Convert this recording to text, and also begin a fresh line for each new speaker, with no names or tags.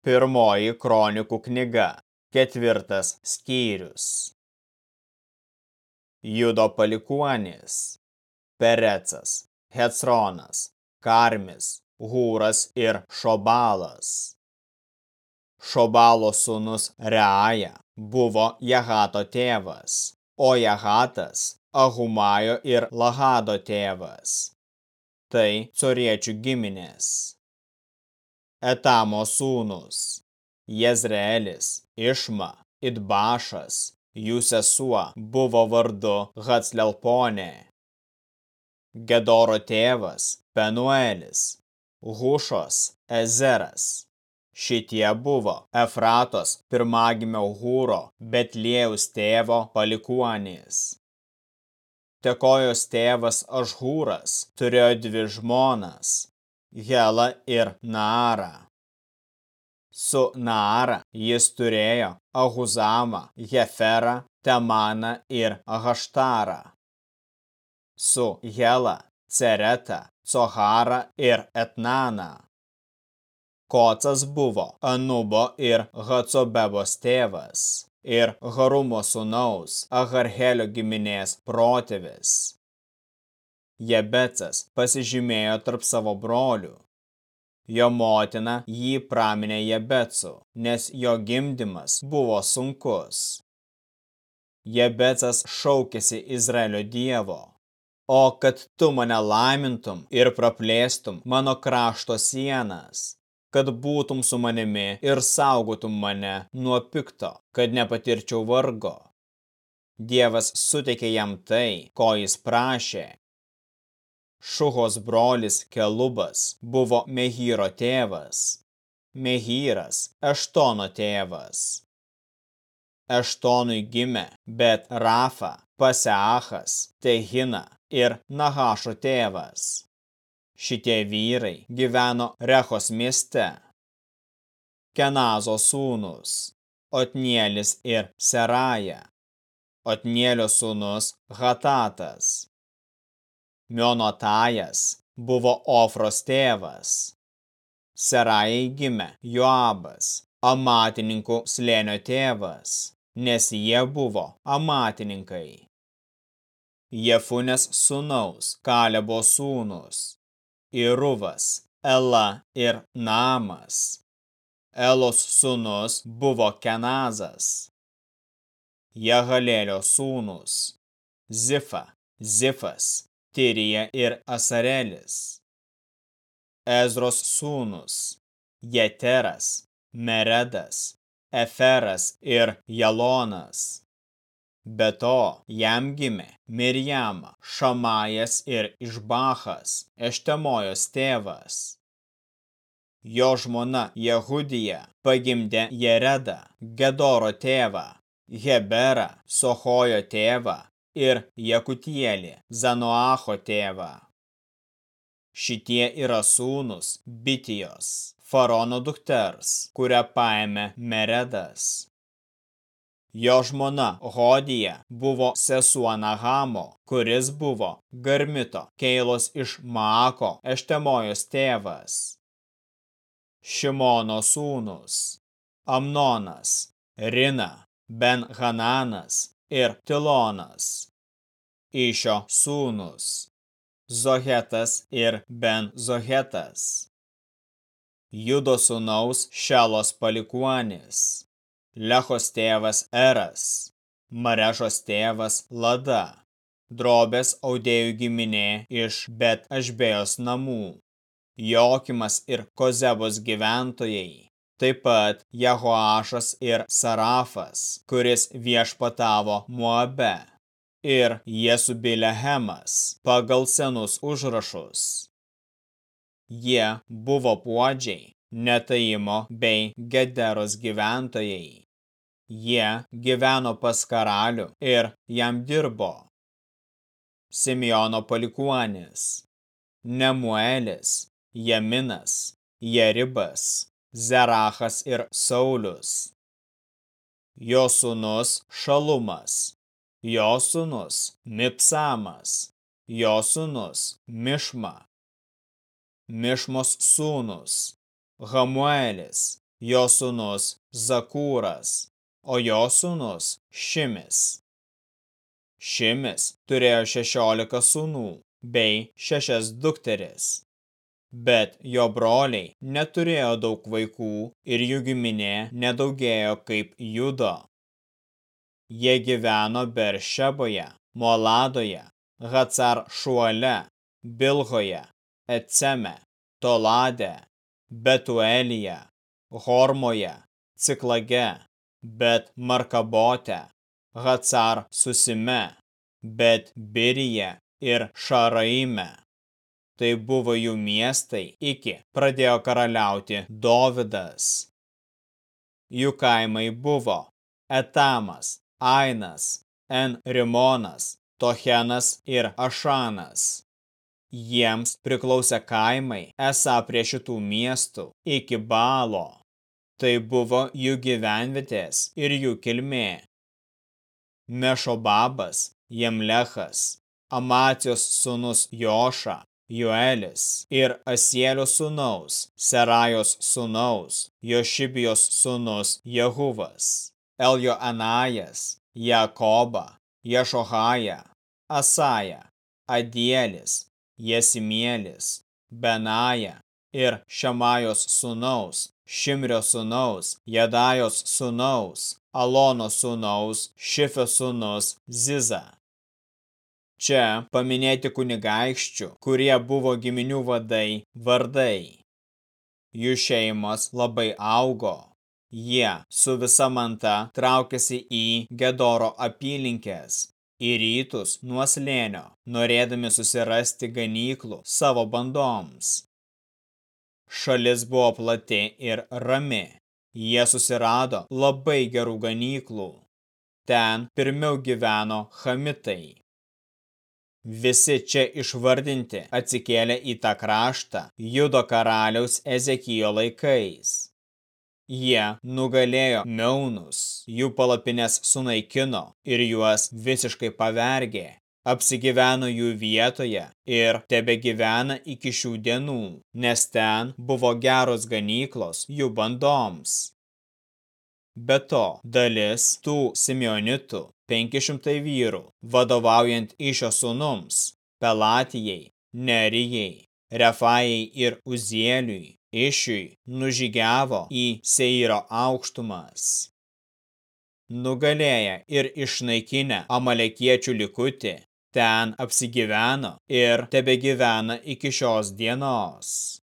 Pirmoji kronikų knyga, ketvirtas skyrius. Judo palikuonis, Perecas, Hecronas, Karmis, Hūras ir Šobalas. Šobalo sūnus Reaja buvo Jahato tėvas, o Jahatas Ahumajo ir Lahado tėvas. Tai coriečių giminės. Etamo sūnus Jezreelis, Išma, Idbašas, jų sesuo buvo vardu Haclelponė. Gedoro tėvas Penuelis, Hušos Ezeras. Šitie buvo Efratos pirmagimio Hūro, Betlėjaus tėvo palikuonys. Tekojos tėvas Ažhūras turėjo dvi žmonas Hela ir Naarą. Su Naara jis turėjo Ahuzamą, Heferą, Temaną ir Ahaštarą. Su Hela, Ceretą, Coharą ir Etnaną. Kocas buvo Anubo ir Hacobebos tėvas ir Harumo sūnaus Aharhelio giminės protėvis. Jebecas pasižymėjo tarp savo brolių. Jo motina jį praminė Jebecu, nes jo gimdymas buvo sunkus. Jebecas šaukėsi Izraelio dievo. O kad tu mane laimintum ir praplėstum mano krašto sienas, kad būtum su manimi ir saugotum mane nuo pikto, kad nepatirčiau vargo. Dievas suteikė jam tai, ko jis prašė, Šuhos brolis Kelubas buvo Mehyro tėvas, Mehyras Eštono tėvas. Eštonui gimė Bet Rafa, Paseachas, Tehina ir Nahašo tėvas. Šitie vyrai gyveno Rechos mieste. Kenazo sūnus, Otnielis ir Seraja. Otnielio sūnus Hatatas. Mionotajas buvo Ofros tėvas. Serajai gimė Joabas, amatininkų slėnio tėvas, nes jie buvo amatininkai. Jefunės sūnaus Kalebo sūnus, Iruvas, Ela ir Namas. Elos sūnus buvo Kenazas. Jahalėlio sūnus, Zifa, Zifas, Tirija ir Asarelis. Ezros sūnus, Jeteras, Meredas, Eferas ir Jalonas. Be to, jam gimė Mirjama, Šamajas ir Išbachas, Eštemojos tėvas. Jo žmona Jehudija pagimdė Jeredą, Gedoro tėvą, Heberą, Sohojo tėvą ir Jakutielį, Zanoacho tėvą. Šitie yra sūnus Bitijos, Farono dukters, kurią paėmė Meredas. Jo žmona Hodija buvo sesuo Nahamo, kuris buvo Garmito, Keilos iš Maako, Eštemojos tėvas. Šimono sūnus, Amnonas, Rina, Ben Hananas ir Tilonas. Išio sūnus Zohetas ir Ben Zohetas. Judo sūnaus Šelos palikuonis. Lechos tėvas Eras. Marešos tėvas Lada. Drobės audėjų giminė iš Bet Ašbėjos namų. Jokimas ir Kozebos gyventojai taip pat Jehoašas ir Sarafas, kuris viešpatavo Moabe, ir Jesubilehemas pagal senus užrašus. Jie buvo puodžiai, netaimo bei Gederos gyventojai. Jie gyveno pas karalių ir jam dirbo. Simeono palikuonis, Nemuelis, Jaminas, Jeribas, Zerachas ir Saulius. Jo sūnus Šalumas, jo sūnus Mipsamas, jo sūnus Mišma. Mišmos sūnus Hamuelis, jo sūnus Zakūras, o jo sūnus Šimis. Šimis turėjo šešiolika sūnų bei šešias dukteris. Bet jo broliai neturėjo daug vaikų ir jų giminė nedaugėjo kaip judo. Jie gyveno Beršeboje, Moladoje, Hacar Šuole, Bilhoje, Eceme, Tolade, Betuelyje, Hormoje, Ciklage, Bet Markabote, Hacar Susime, Bet Birije ir Šaraime. Tai buvo jų miestai iki pradėjo karaliauti Dovidas. Jų kaimai buvo Etamas, Ainas, En Rimonas, Tochenas ir Ašanas. Jiems priklausė kaimai esą prie šitų miestų iki balo. Tai buvo jų gyvenvietės ir jų kilmė. Mešobabas, Jemlechas, Amacijos sūnus Joša, Joelis ir Asielio sūnaus, Serajos sūnaus, Jošibijos sūnus Jehuvas, Eljo Anajas, Jakoba, Ješohaja, Asaja, Adielis, Jesimielis, Benaja ir Šemajos sūnaus, Šimrio sūnaus, Jedajos sūnaus, Alono sūnaus, Šifio sūnus Ziza. Čia paminėti kunigaikščių, kurie buvo giminių vadai, vardai. Jų šeimos labai augo. Jie su visa manta traukėsi į Gedoro apylinkės, į rytus nuo slėnio, norėdami susirasti ganyklų savo bandoms. Šalis buvo plati ir rami. Jie susirado labai gerų ganyklų. Ten pirmiau gyveno hamitai. Visi čia išvardinti atsikėlė į tą kraštą judo karaliaus Ezekijo laikais. Jie nugalėjo meunus, jų palapinės sunaikino ir juos visiškai pavergė. Apsigyveno jų vietoje ir tebe gyvena iki šių dienų, nes ten buvo geros ganyklos jų bandoms. Be to, dalis tų simeonitų, 500 vyrų, vadovaujant išio sūnums, Pelatijai, Nerijai, Refajai ir Uzieliui, Išiui nužygiavo į Seiro aukštumas. Nugalėję ir išnaikinę amalekiečių likutį, ten apsigyveno ir tebegyvena iki šios dienos.